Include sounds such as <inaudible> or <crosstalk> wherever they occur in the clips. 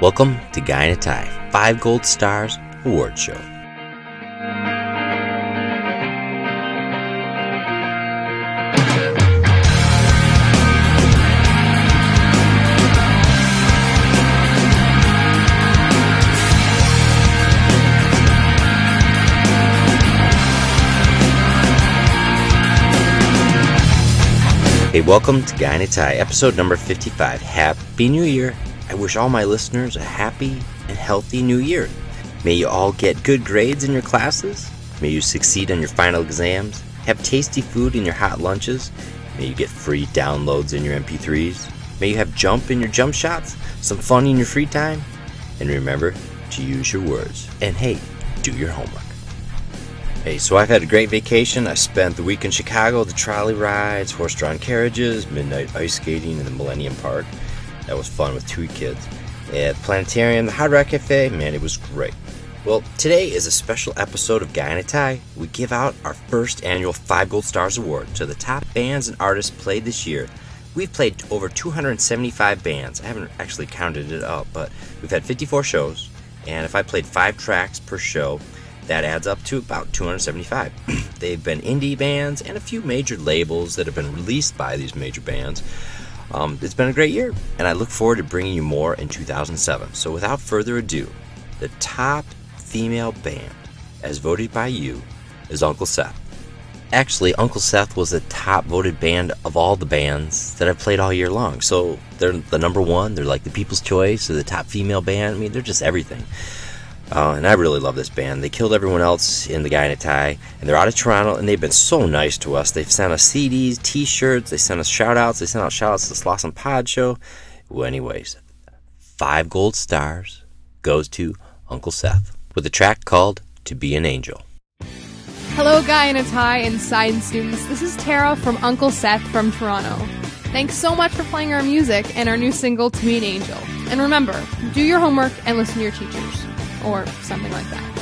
Welcome to Guy in a Tie, Five Gold Stars Award Show. Hey, welcome to Guy in a Tie, episode number 55. Happy New Year! I wish all my listeners a happy and healthy new year. May you all get good grades in your classes. May you succeed on your final exams. Have tasty food in your hot lunches. May you get free downloads in your MP3s. May you have jump in your jump shots, some fun in your free time. And remember to use your words. And hey, do your homework. Hey, so I've had a great vacation. I spent the week in Chicago, the trolley rides, horse drawn carriages, midnight ice skating in the Millennium Park. That was fun with two kids. At planetarium, the Hard Rock Cafe, man, it was great. Well, today is a special episode of Guy in a Tie. We give out our first annual Five Gold Stars Award to the top bands and artists played this year. We've played over 275 bands. I haven't actually counted it up, but we've had 54 shows. And if I played five tracks per show, that adds up to about 275. <clears throat> They've been indie bands and a few major labels that have been released by these major bands. Um, it's been a great year, and I look forward to bringing you more in 2007. So, without further ado, the top female band, as voted by you, is Uncle Seth. Actually, Uncle Seth was the top voted band of all the bands that I've played all year long. So, they're the number one, they're like the people's choice, they're the top female band. I mean, they're just everything. Uh, and I really love this band. They killed everyone else in the Guy in a Tie, and they're out of Toronto, and they've been so nice to us. They've sent us CDs, T-shirts, they sent us shout-outs, they sent out shout-outs to the Slosson Pod Show. Well, anyways, five gold stars goes to Uncle Seth with a track called "To Be an Angel." Hello, Guy in a Tie and Science students. This is Tara from Uncle Seth from Toronto. Thanks so much for playing our music and our new single, To Be an Angel. And remember, do your homework and listen to your teachers or something like that.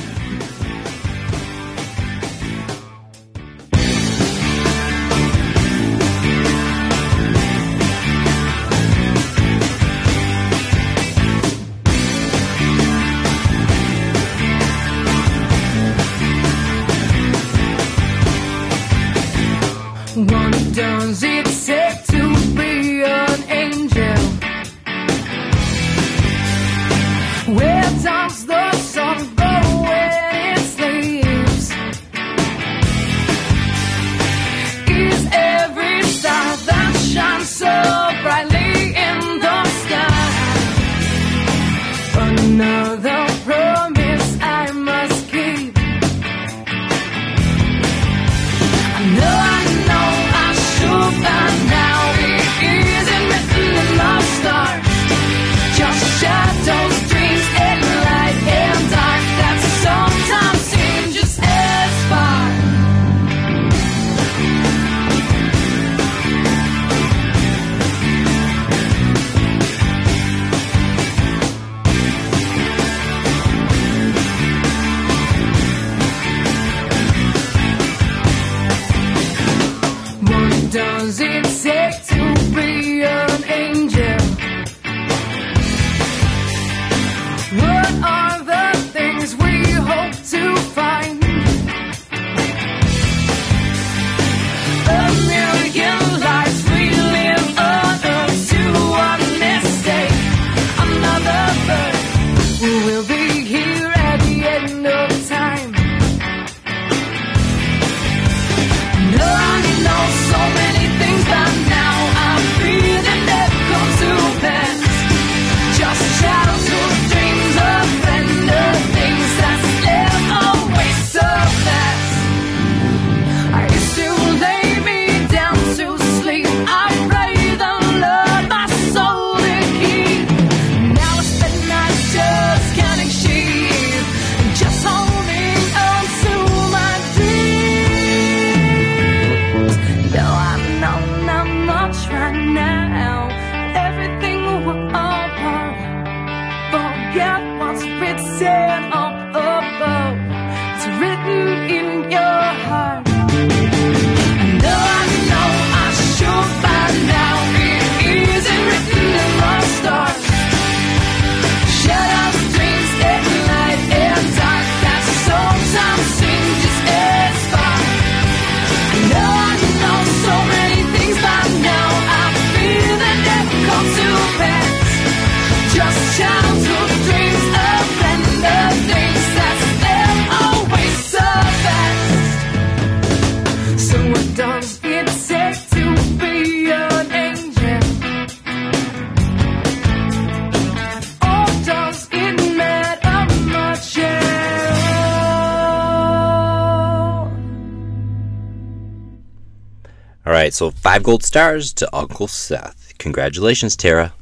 Right, so five gold stars to Uncle Seth. Congratulations, Tara.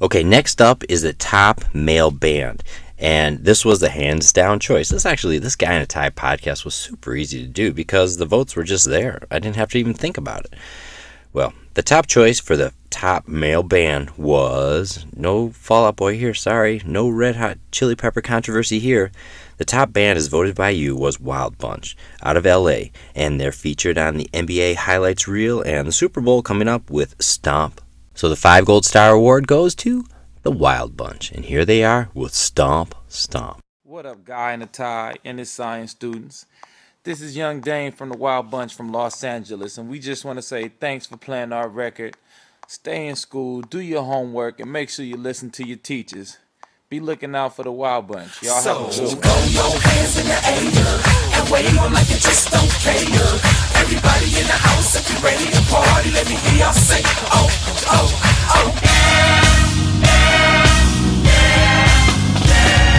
Okay, next up is the top male band. And this was the hands down choice. This actually, this Guy in a Tie podcast was super easy to do because the votes were just there. I didn't have to even think about it. Well, the top choice for the top male band was no Fall Out Boy here, sorry, no Red Hot Chili Pepper controversy here. The top band as voted by you was Wild Bunch out of LA, and they're featured on the NBA highlights reel and the Super Bowl coming up with Stomp. So the five gold star award goes to the Wild Bunch, and here they are with Stomp Stomp. What up, guy in a tie and his science students? This is Young Dane from the Wild Bunch from Los Angeles, and we just want to say thanks for playing our record. Stay in school, do your homework, and make sure you listen to your teachers. Be looking out for the Wild Bunch. Y'all have a good one. Stomp the air and bleachers. Stomp, stomp, stomp, stomp, stomp.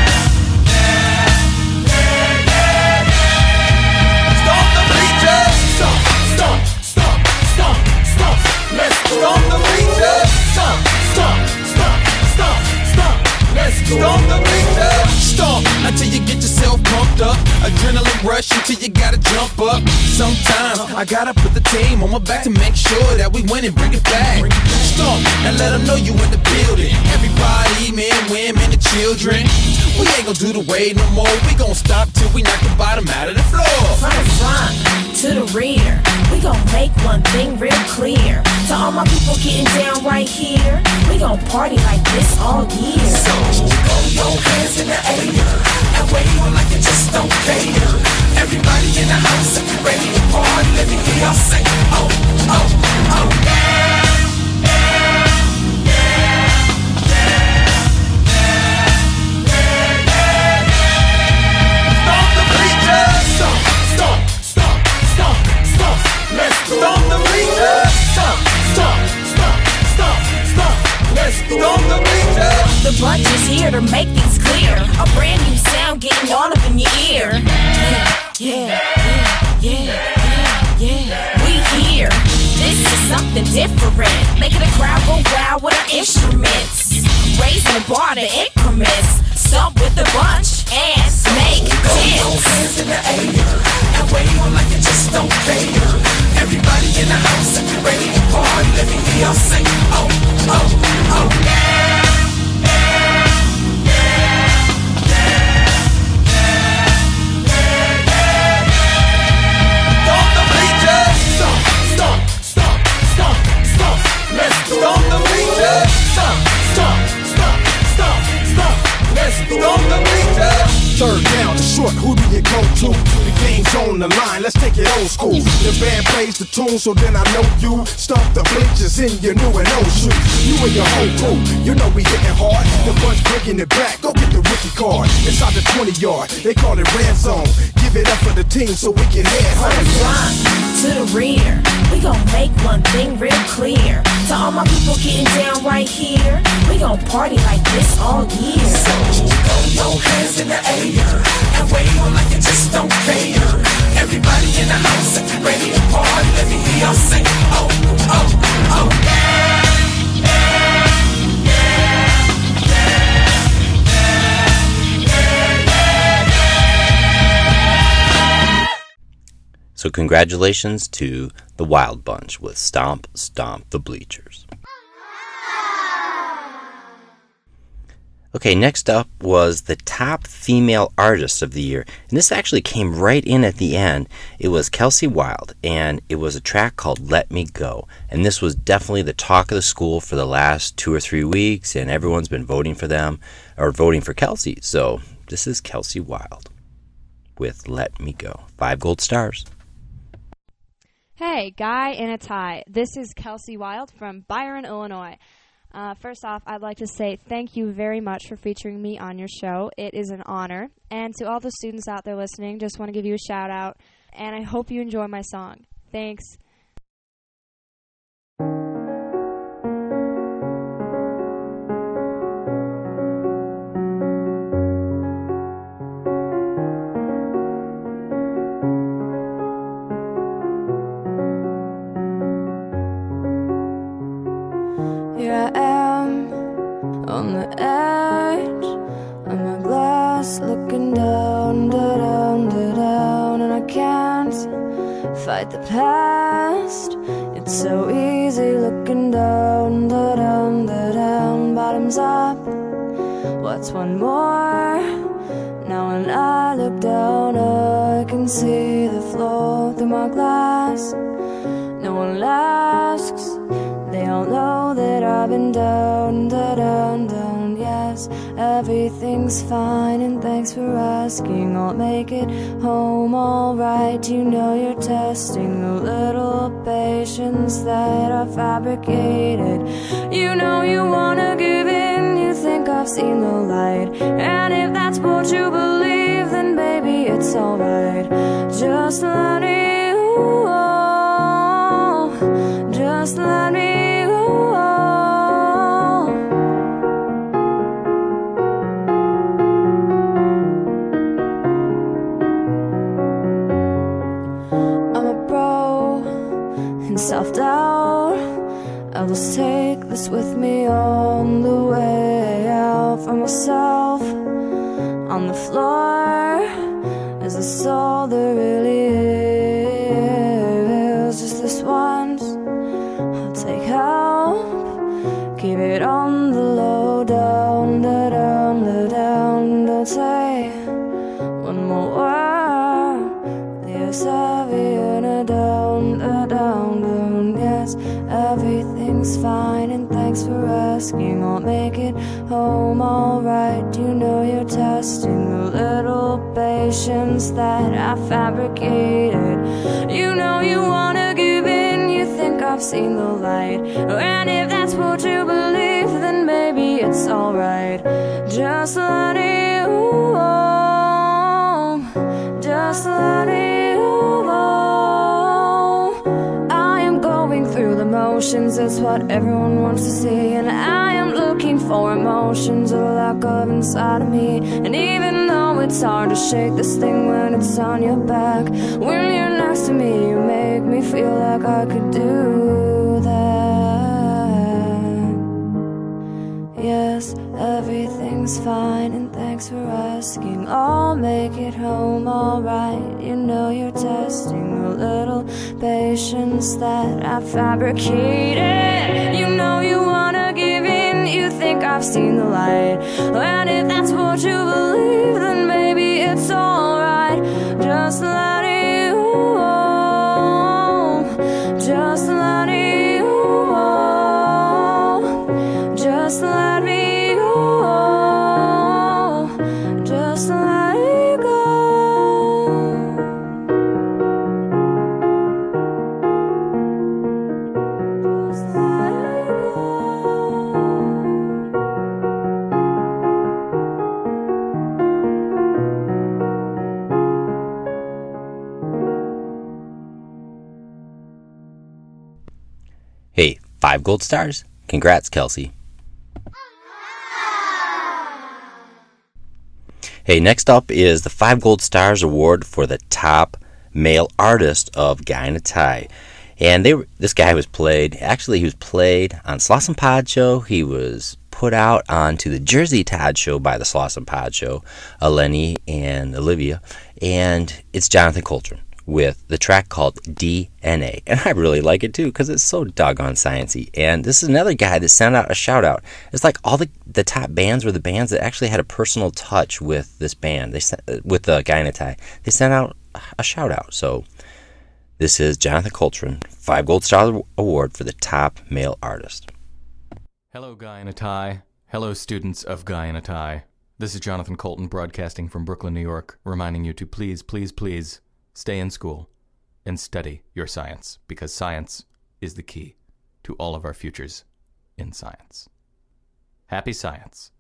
Let's go. Stomp the bleachers. Stomp, stomp, stomp, stomp, stomp. Let's go. Stomp the bleachers. Stomp until you get yourself pumped up. Adrenaline rush until you gotta jump up. Sometimes I gotta put the team on my back to make sure that we win and bring it back. Stomp and let them know you in the building. Everybody, men, women, and children. We ain't gonna do the way no more. We gonna stop till we knock the bottom out of the floor. From the front to the rear, we gonna make one thing real clear. To all my people getting down right here, we gonna party like this all year. So throw your hands in the air wave like you just don't care. Everybody in the house, if you're ready to party, let me hear y'all say, oh, oh, oh. Bleachers. Stomp, stomp, stomp, Crowd go wild with our instruments. Raising the bar to increments. Stomp with the bunch and make dance. in the air and wave on like you just don't care. Everybody in the house, if you ready to party, let me hear y'all say, Third down, the short, who do you go to? The game's on the line, let's take it old school. The band plays the tune, so then I know you. Stomp the bleachers in your new and old shoes. You and your whole crew, you know we hitting hard. The bunch breaking it back, go get the rookie card. Inside the 20 yard, they call it red zone. Give it up for the team so we can head From the home. front to the rear, we gon' make one thing real clear. To all my people getting down right here, we gon' party like this all year. So Throw your hands in the air and wave on like you just don't care. Everybody in the house, you ready to party, let me hear y'all say, oh, oh, oh. So congratulations to the Wild Bunch with Stomp Stomp the Bleachers. Okay, next up was the top female artist of the year. And this actually came right in at the end. It was Kelsey Wild, and it was a track called Let Me Go. And this was definitely the talk of the school for the last two or three weeks, and everyone's been voting for them, or voting for Kelsey. So this is Kelsey Wild with Let Me Go. Five gold stars. Hey, guy in a tie. This is Kelsey Wild from Byron, Illinois. Uh, first off, I'd like to say thank you very much for featuring me on your show. It is an honor. And to all the students out there listening, just want to give you a shout out. And I hope you enjoy my song. Thanks. Fight the past. It's so easy looking down, da down, da down, bottoms up. What's one more? Now when I look down, I can see the floor through my glass. No one asks. They all know that I've been down, da down, down. Yes, everything's fine, and thanks for asking. I'll make it home alright. You know you're testing the little patience that are fabricated. You know you wanna give in, you think I've seen the light. And if that's what you believe, then baby, it's alright. Just let me go. Oh, just let me just take this with me on the way out for myself. On the floor is a soul there really is. Just this once, I'll take help. Keep it on the low, down, da, down, da, down. Don't say one more word. Yes, heavy and a down, a down, down. Yes, everything's fine, and thanks for asking. I'll make it home alright. You know you're testing the little patience that I fabricated. You know you wanna give in, you think I've seen the light. Oh, and if that's what you believe, then maybe it's alright. Just let it it's what everyone wants to see. And I am looking for emotions, a lack of inside of me. And even though it's hard to shake this thing when it's on your back, when you're next to me, you make me feel like I could do that. Everything's fine, and thanks for asking. I'll make it home alright. You know you're testing a little patience that I fabricated. You know you wanna give in, you think I've seen the light. And if that's what you Hey, five gold stars? Congrats, Kelsey. Hey, next up is the Five Gold Stars Award for the top male artist of Tie. And they were, this guy was played, actually, he was played on Slosson Pod Show. He was put out onto the Jersey Todd Show by the Slosson Pod Show, Eleni and Olivia. And it's Jonathan Coltrane with the track called DNA. And I really like it too because it's so doggone sciencey. And this is another guy that sent out a shout out. It's like all the, the top bands were the bands that actually had a personal touch with this band. They sent, uh, with the guy in a tie. They sent out a shout out. So this is Jonathan Coltrane, five gold star award for the top male artist. Hello, Guy in a Tie. Hello, students of Guy in a Tie. This is Jonathan Coulton broadcasting from Brooklyn, New York, reminding you to please, please, please stay in school and study your science because science is the key to all of our futures in science. Happy science.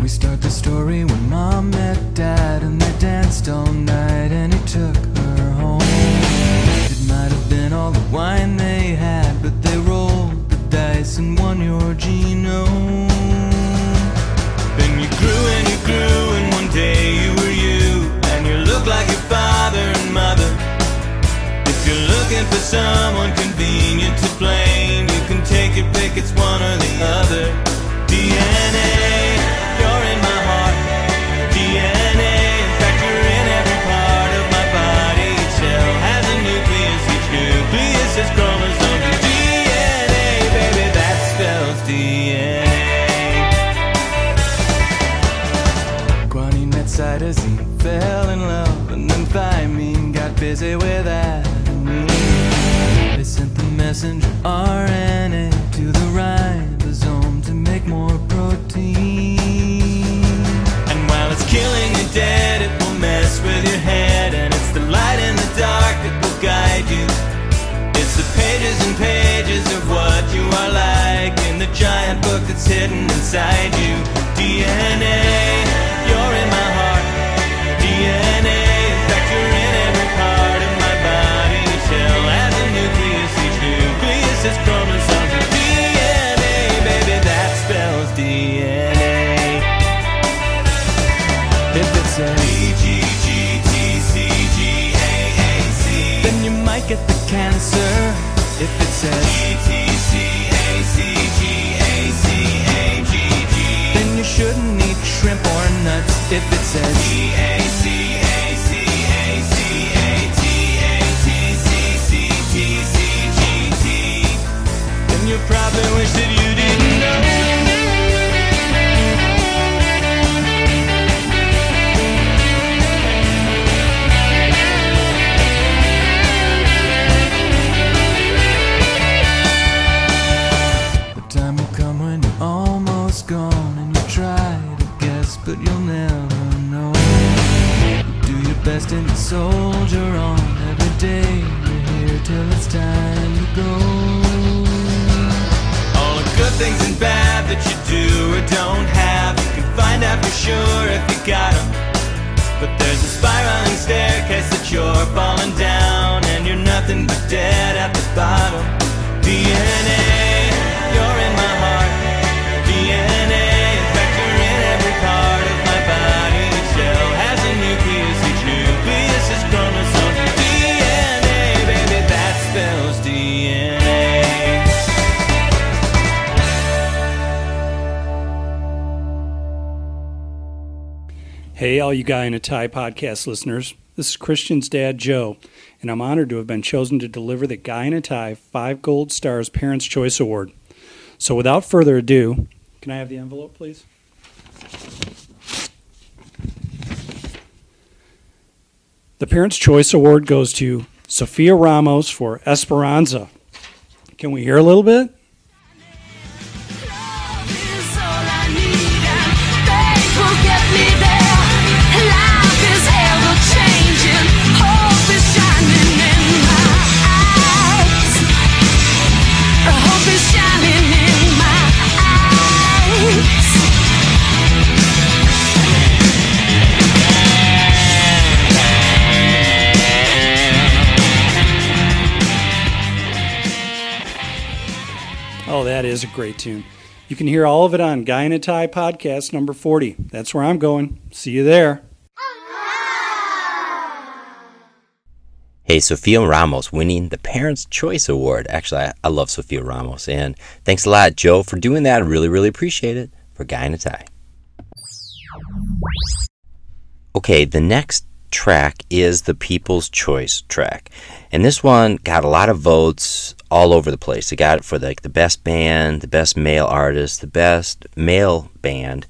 We start the story when mom met dad and they danced all night and he took her home. It might have been all the wine they had, but dice and won your genome. Then you grew and you grew and one day you were you and you looked like your father and mother. If you're looking for someone convenient to blame, could pick, it's one or the other. Soldier on every day. You're here till it's time to go. All the good things and bad that you do or don't have, you can find out for sure if you got 'em. But there's a spiraling staircase that you're falling down, and you're nothing but dead at the bottom. DNA, Hey, all you Guy in a Tie podcast listeners. This is Christian's dad, Joe, and I'm honored to have been chosen to deliver the Guy in a Tie Five Gold Stars Parents' Choice Award. So, without further ado, can I have the envelope, please? The Parents' Choice Award goes to Sophia Ramos for Esperanza. Can we hear a little bit? Is a great tune. You can hear all of it on Guy in a Tie podcast number 40. That's where I'm going. See you there. Hey, Sophia Ramos winning the Parents' Choice Award. Actually, I, I love Sophia Ramos. And thanks a lot, Joe, for doing that. I really, really appreciate it. For Guy in a Tie. Okay, the next track is the People's Choice track. And this one got a lot of votes all over the place. They got it for like the best band, the best male artist, the best male band,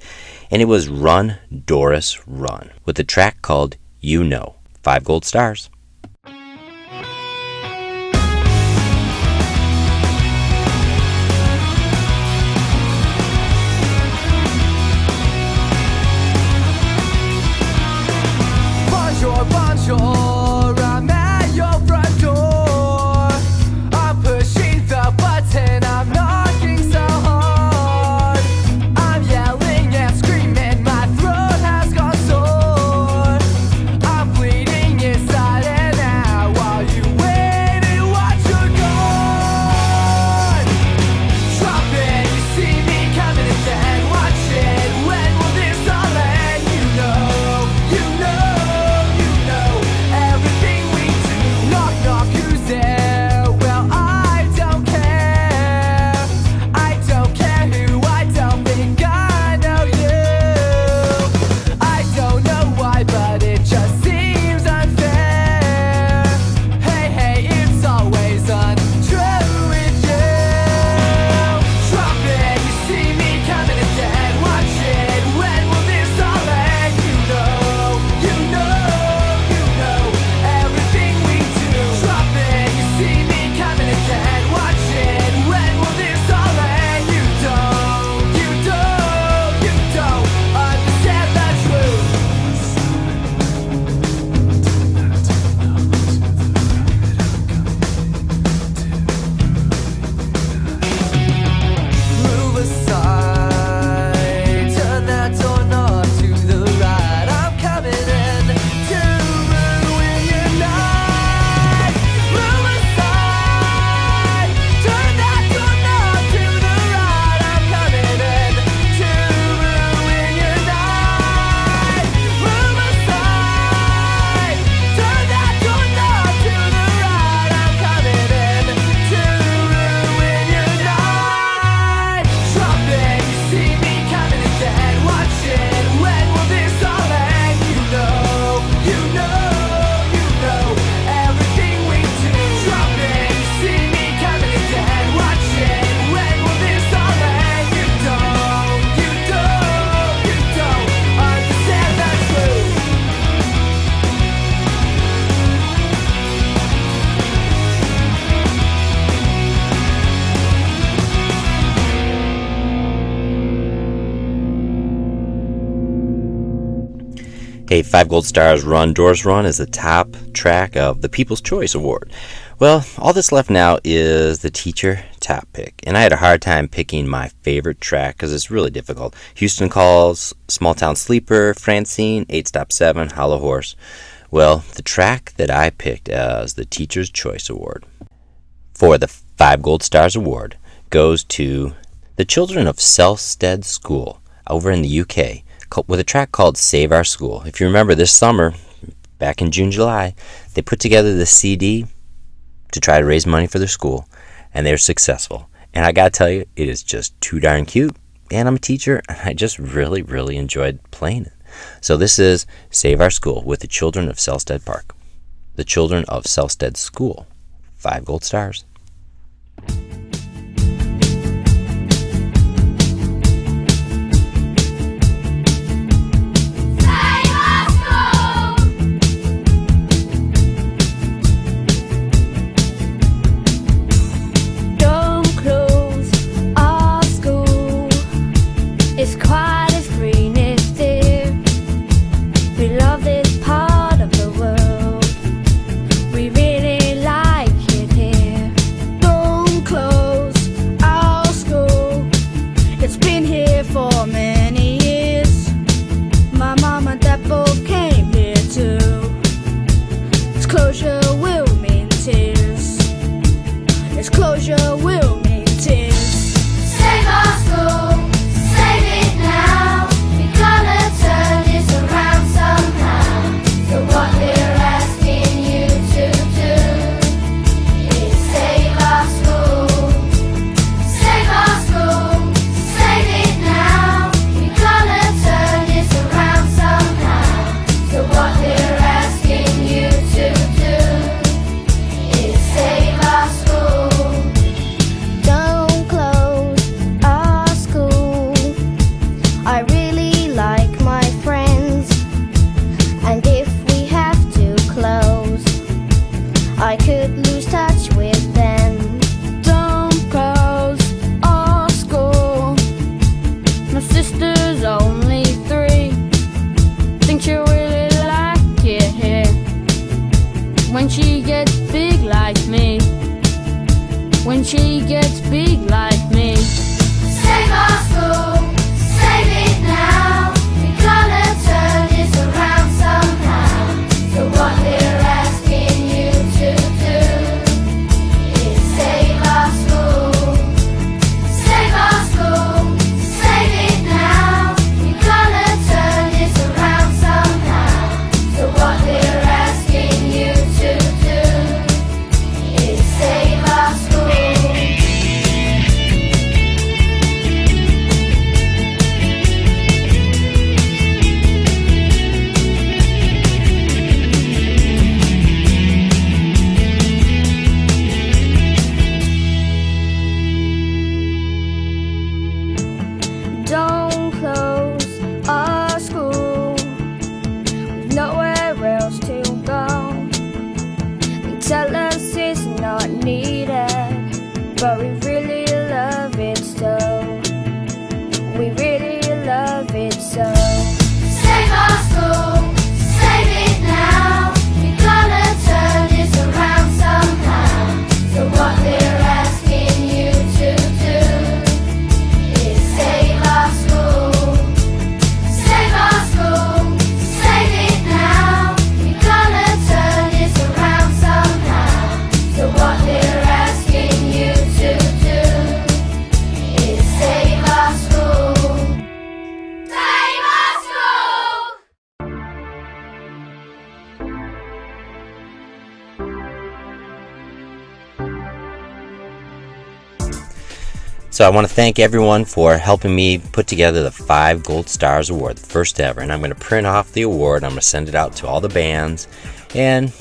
and it was Run Doris Run with a track called You Know. Five gold stars. Hey, Five Gold Stars Run Doris Run is the top track of the People's Choice Award. Well, all that's left now is the teacher top pick. And I had a hard time picking my favorite track because it's really difficult. Houston Calls, Small Town Sleeper, Francine, 8 Stop 7, Hollow Horse. Well, the track that I picked as the Teacher's Choice Award for the Five Gold Stars Award goes to the children of Selstead School over in the UK with a track called Save Our School. If you remember this summer, back in June, July, they put together the CD to try to raise money for their school, and they're successful. And I gotta tell you, it is just too darn cute. And I'm a teacher, and I just really, really enjoyed playing it. So this is Save Our School with the children of Selstead Park. The children of Selstead School. Five gold stars. So I want to thank everyone for helping me put together the Five Gold Stars Award, the first ever. And I'm going to print off the award. I'm going to send it out to all the bands and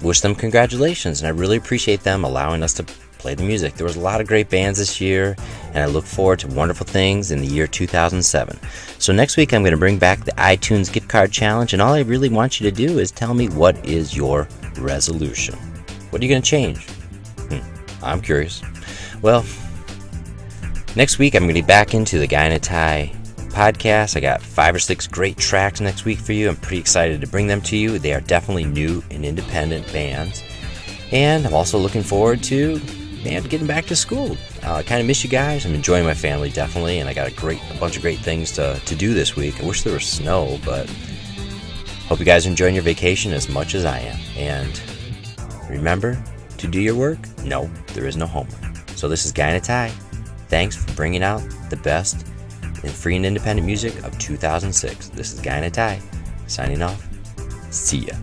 wish them congratulations. And I really appreciate them allowing us to play the music. There was a lot of great bands this year, and I look forward to wonderful things in the year 2007. So next week I'm going to bring back the iTunes gift card challenge, and all I really want you to do is tell me what is your resolution. What are you going to change? Hmm, I'm curious. Well, Next week, I'm going to be back into the Tie podcast. I got five or six great tracks next week for you. I'm pretty excited to bring them to you. They are definitely new and independent bands. And I'm also looking forward to man getting back to school. Uh, I kind of miss you guys. I'm enjoying my family definitely, and I got a great a bunch of great things to, to do this week. I wish there was snow, but hope you guys are enjoying your vacation as much as I am. And remember to do your work. No, there is no homework. So this is Guy in a Tie. Thanks for bringing out the best in free and independent music of 2006. This is Guy Tie signing off. See ya.